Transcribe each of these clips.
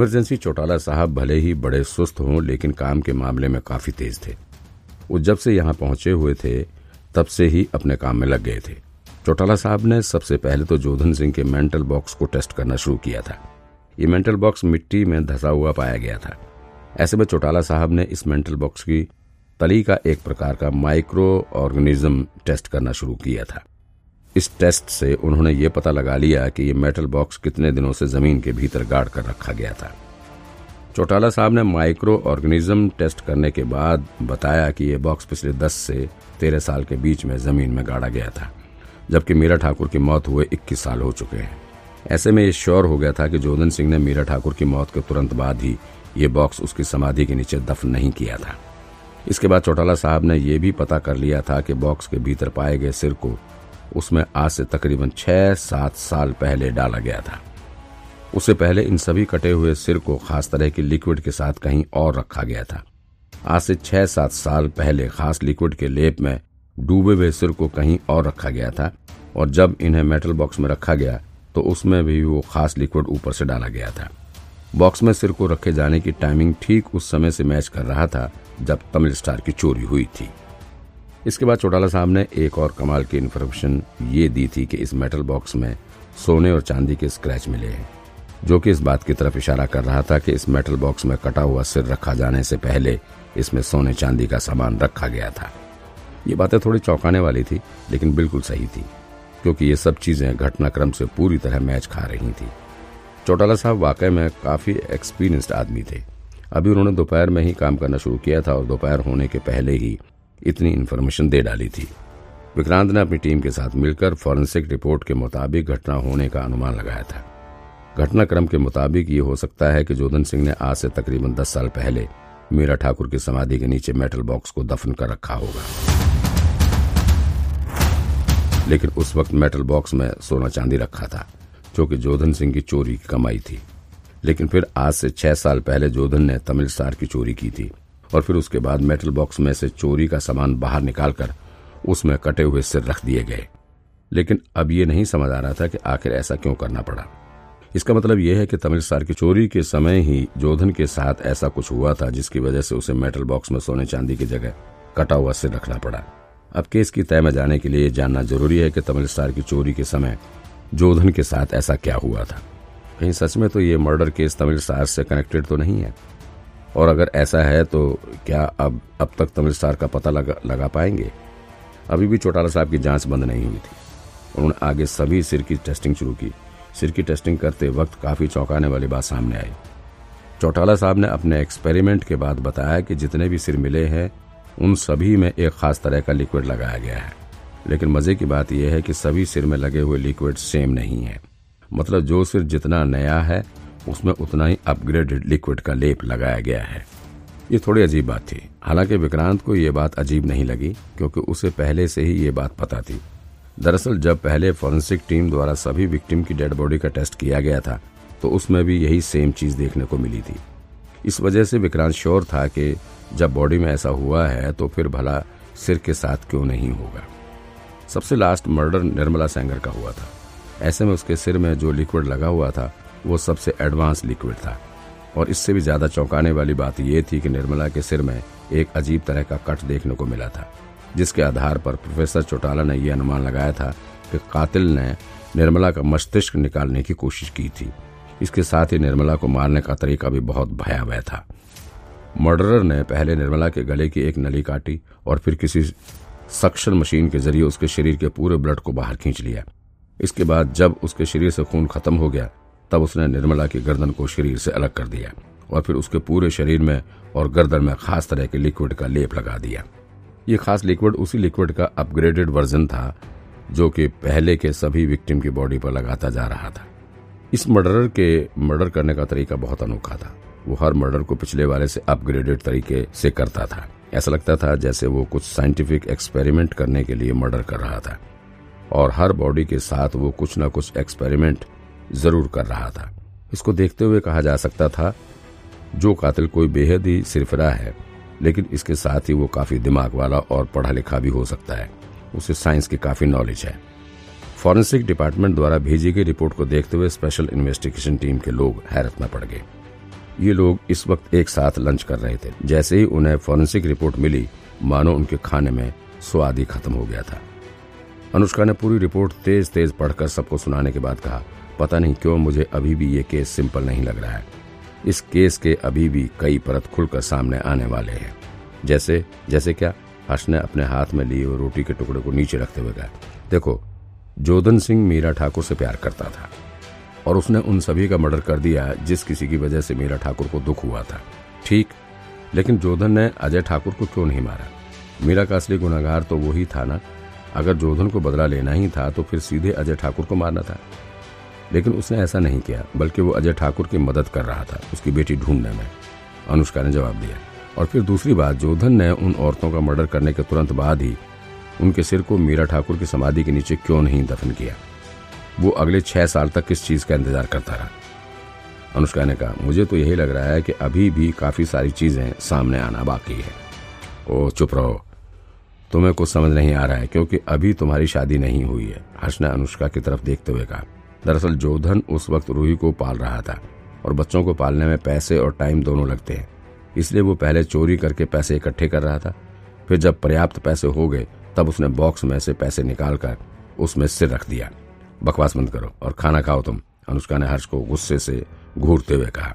Emergency Chautala साहब भले ही बड़े सुस्त हों, लेकिन काम के मामले में काफ़ी तेज थे। वो जब से यहाँ पहुँचे हुए थे, तब से ही अपने काम में लग गए थे। चौटाला साहब ने सबसे पहले तो जोधन सिंह के मेंटल बॉक्स को टेस्ट करना शुरू किया था। ये मेंटल बॉक्स मिट्टी में धसा हुआ पाया गया था। ऐसे में चौटाला साहब ने इस मेंटल बॉक्स की तली का एक प्रकार का माइक्रो ऑर्गेनिज्म टेस्ट करना शुरू किया था। इस टेस्ट से उन्होंने ये पता लगा लिया कि ये मेटल बॉक्स कितने दिनों से ज़मीन के भीतर गाड़ कर रखा गया था। चौटाला साहब ने माइक्रो ऑर्गेनिज्म टेस्ट करने के बाद बताया कि ये बॉक्स पिछले 10 से 13 साल के बीच में ज़मीन में गाड़ा गया था, जबकि मीरा ठाकुर की मौत हुए 21 साल हो चुके हैं। ऐसे में ये श्योर हो गया था कि जोधन सिंह ने मीरा ठाकुर की मौत के तुरंत बाद ही ये बॉक्स उसकी समाधि के नीचे दफन नहीं किया था। इसके बाद चौटाला साहब ने यह भी पता कर लिया था कि बॉक्स के भीतर पाए गए सिर को उसमें आज से तकरीबन छह सात साल पहले डाला गया था। उससे पहले इन सभी कटे हुए सिर को खास तरह की लिक्विड के साथ कहीं और रखा गया था। आज से छह सात साल पहले खास लिक्विड के लेप में डूबे हुए सिर को कहीं और रखा गया था और जब इन्हें मेटल बॉक्स में रखा गया तो उसमें भी वो खास लिक्विड ऊपर से डाला गया था। बॉक्स में सिर को रखे जाने की टाइमिंग ठीक उस समय से मैच कर रहा था जब तमिल स्टार की चोरी हुई थी। इसके बाद चौटाला साहब ने एक और कमाल की इन्फॉर्मेशन ये दी थी कि इस मेटल बॉक्स में सोने और चांदी के स्क्रैच मिले हैं, जो कि इस बात की तरफ़ इशारा कर रहा था कि इस मेटल बॉक्स में कटा हुआ सिर रखा जाने से पहले इसमें सोने चांदी का सामान रखा गया था। ये बातें थोड़ी चौंकाने वाली थी, लेकिन बिल्कुल सही थी, क्योंकि ये सब चीज़ें घटनाक्रम से पूरी तरह मैच खा रही थी। चौटाला साहब वाकई में काफ़ी एक्सपीरियंस्ड आदमी थे। अभी उन्होंने दोपहर में ही काम करना शुरू किया था और दोपहर होने के पहले ही इतनी इन्फॉर्मेशन दे डाली थी। विक्रांत ने अपनी टीम के साथ मिलकर फॉरेंसिक रिपोर्ट के मुताबिक घटना होने का अनुमान लगाया था। घटनाक्रम के मुताबिक ये हो सकता है कि जोधन सिंह ने आज से तकरीबन दस साल पहले मीरा ठाकुर की समाधि के नीचे मेटल बॉक्स को दफन कर रखा होगा। लेकिन उस वक्त मेटल बॉक्स में सोना चांदी रखा था, जो कि जोधन सिंह की चोरी की कमाई थी। लेकिन फिर आज से छह साल पहले जोधन ने तमिल स्टार की चोरी की थी। और फिर उसके बाद मेटल बॉक्स में से चोरी का सामान बाहर निकालकर उसमें कटे हुए सिर रख दिए गए। लेकिन अब ये नहीं समझ आ रहा था कि आखिर ऐसा क्यों करना पड़ा। इसका मतलब यह है कि तमिल सार की चोरी के समय ही जोधन के साथ ऐसा कुछ हुआ था जिसकी वजह से उसे मेटल बॉक्स में सोने चांदी की जगह कटा हुआ सिर रखना पड़ा। अब केस की तय में जाने के लिए जानना ज़रूरी है कि तमिल स्टार की चोरी के समय जोधन के साथ ऐसा क्या हुआ था। कहीं सच में तो ये मर्डर केस तमिल स्टार से कनेक्टेड तो नहीं है? और अगर ऐसा है तो क्या अब अब तक तमिल स्टार का पता लगा, लगा पाएँगे? अभी भी चौटाला साहब की जाँच बंद नहीं हुई थी। उन्होंने आगे सभी सिर की टेस्टिंग शुरू की। सिर की टेस्टिंग करते वक्त काफ़ी चौंकाने वाली बात सामने आई। चौटाला साहब ने अपने एक्सपेरिमेंट के बाद बताया कि जितने भी सिर मिले हैं उन सभी में एक खास तरह का लिक्विड लगाया गया है। लेकिन मज़े की बात यह है कि सभी सिर में लगे हुए लिक्विड सेम नहीं है। मतलब जो सिर जितना नया है उसमें उतना ही अपग्रेडेड लिक्विड का लेप लगाया गया है। ये थोड़ी अजीब बात थी। हालाँकि विक्रांत को ये बात अजीब नहीं लगी, क्योंकि उसे पहले से ही ये बात पता थी। दरअसल जब पहले फॉरेंसिक टीम द्वारा सभी विक्टिम की डेड बॉडी का टेस्ट किया गया था तो उसमें भी यही सेम चीज़ देखने को मिली थी। इस वजह से विक्रांत श्योर था कि जब बॉडी में ऐसा हुआ है तो फिर भला सिर के साथ क्यों नहीं होगा। सबसे लास्ट मर्डर निर्मला सेंगर का हुआ था। ऐसे में उसके सिर में जो लिक्विड लगा हुआ था वो सबसे एडवांस लिक्विड था। और इससे भी ज़्यादा चौंकाने वाली बात यह थी कि निर्मला के सिर में एक अजीब तरह का कट देखने को मिला था, जिसके आधार पर प्रोफेसर चौटाला ने यह अनुमान लगाया था कि कातिल ने निर्मला का मस्तिष्क निकालने की कोशिश की थी। इसके साथ ही निर्मला को मारने का तरीका भी बहुत भयावह था। मर्डरर ने पहले निर्मला के गले की एक नली काटी और फिर किसी सक्शन मशीन के ज़रिए उसके शरीर के पूरे ब्लड को बाहर खींच लिया। इसके बाद जब उसके शरीर से खून खत्म हो गया तब उसने निर्मला की गर्दन को शरीर से अलग कर दिया और फिर उसके पूरे शरीर में और गर्दन में खास तरह के लिक्विड का लेप लगा दिया। ये खास लिक्विड उसी लिक्विड का अपग्रेडेड वर्जन था जो कि पहले के सभी विक्टिम की बॉडी पर लगाता जा रहा था। इस मर्डरर के मर्डर करने का तरीका बहुत अनोखा था। वो हर मर्डर को पिछले वाले से अपग्रेडेड तरीके से करता था। ऐसा लगता था जैसे वो कुछ साइंटिफिक एक्सपेरिमेंट करने के लिए मर्डर कर रहा था। और हर बॉडी के साथ वो कुछ न कुछ एक्सपेरिमेंट ज़रूर कर रहा था। इसको देखते हुए कहा जा सकता था, जो कातिल कोई बेहद ही सिरफरा है, लेकिन इसके साथ ही वो काफ़ी दिमाग वाला और पढ़ा लिखा भी हो सकता है। उसे साइंस की काफ़ी नॉलेज है। फॉरेंसिक डिपार्टमेंट द्वारा भेजी गई रिपोर्ट को देखते हुए स्पेशल इन्वेस्टिगेशन टीम के लोग हैरत में पड़ गए। ये लोग इस वक्त एक साथ लंच कर रहे थे। जैसे ही उन्हें फॉरेंसिक रिपोर्ट मिली, मानो उनके खाने में स्वाद ही खत्म हो गया था। अनुष्का ने पूरी रिपोर्ट तेज तेज पढ़कर सबको सुनाने के बाद कहा पता नहीं क्यों मुझे अभी भी ये केस सिंपल नहीं लग रहा है। इस केस के अभी भी कई परत खुलकर सामने आने वाले हैं। जैसे जैसे क्या? हर्ष ने अपने हाथ में लिए रोटी के टुकड़े को नीचे रखते हुए कहा, देखो जोधन सिंह मीरा ठाकुर से प्यार करता था और उसने उन सभी का मर्डर कर दिया जिस किसी की वजह से मीरा ठाकुर को दुख हुआ था। ठीक, लेकिन जोधन ने अजय ठाकुर को क्यों नहीं मारा? मीरा का असली गुनागार तो वही था ना? अगर जोधन को बदला लेना ही था तो फिर सीधे अजय ठाकुर को मारना था। लेकिन उसने ऐसा नहीं किया, बल्कि वो अजय ठाकुर की मदद कर रहा था, उसकी बेटी ढूँढने में। अनुष्का ने जवाब दिया। और फिर दूसरी बात, जोधन ने उन औरतों का मर्डर करने के तुरंत बाद ही उनके सिर को मीरा ठाकुर की समाधि के नीचे क्यों नहीं दफन किया? वो अगले छह साल तक किस चीज़ का इंतज़ार करता रहा? अनुष्का ने कहा, मुझे तो यही लग रहा है कि अभी भी काफ़ी सारी चीज़ें सामने आना बाकी है। ओ, चुप रहो। तुम्हें कुछ समझ नहीं आ रहा है, क्योंकि अभी तुम्हारी शादी नहीं हुई है, हर्ष ने अनुष्का की तरफ़ देखते हुए कहा। दरअसल जोधन उस वक्त रूही को पाल रहा था और बच्चों को पालने में पैसे और टाइम दोनों लगते हैं। इसलिए वो पहले चोरी करके पैसे इकट्ठे कर रहा था, फिर जब पर्याप्त पैसे हो गए, तब उसने बॉक्स में से पैसे निकालकर उसमें सिर रख दिया। बकवास बंद करो और खाना खाओ तुम, अनुष्का ने हर्ष को गुस्से से घूरते हुए कहा।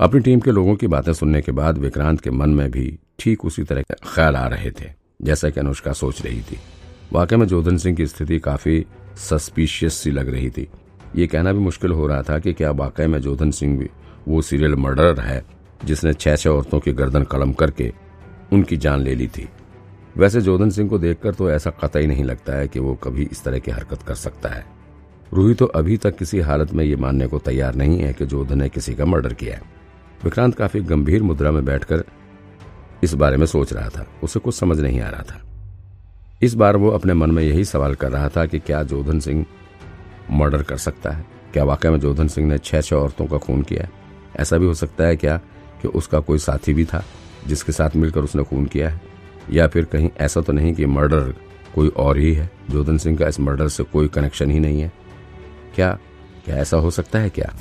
अपनी टीम के लोगों की बातें सुनने के बाद विक्रांत के मन में भी ठीक उसी तरह के ख्याल आ रहे थे, जैसा कि अनुष्का सोच रही थी। वाकई में जोधन सिंह की स्थिति काफ़ी सस्पिशियस सी लग रही थी। ये कहना भी मुश्किल हो रहा था कि क्या वाकई में जोधन सिंह भी वो सीरियल मर्डरर है, जिसने छह छह औरतों की गर्दन कलम करके उनकी जान ले ली थी। वैसे जोधन सिंह को देखकर तो ऐसा कतई नहीं लगता है कि वो कभी इस तरह की हरकत कर सकता है। रूही तो अभी तक किसी हालत में ये मानने को तैयार नहीं है कि जोधन ने किसी का मर्डर किया है। विक्रांत काफ़ी गंभीर मुद्रा में बैठकर इस बारे में सोच रहा था, उसे कुछ समझ नहीं आ रहा था। इस बार वो अपने मन में यही सवाल कर रहा था कि क्या जोधन सिंह मर्डर कर सकता है? क्या वाकई में जोधन सिंह ने छह छह औरतों का खून किया है? ऐसा भी हो सकता है क्या कि उसका कोई साथी भी था जिसके साथ मिलकर उसने खून किया है? या फिर कहीं ऐसा तो नहीं कि मर्डर कोई और ही है? जोधन सिंह का इस मर्डर से कोई कनेक्शन ही नहीं है। क्या क्या ऐसा हो सकता है क्या?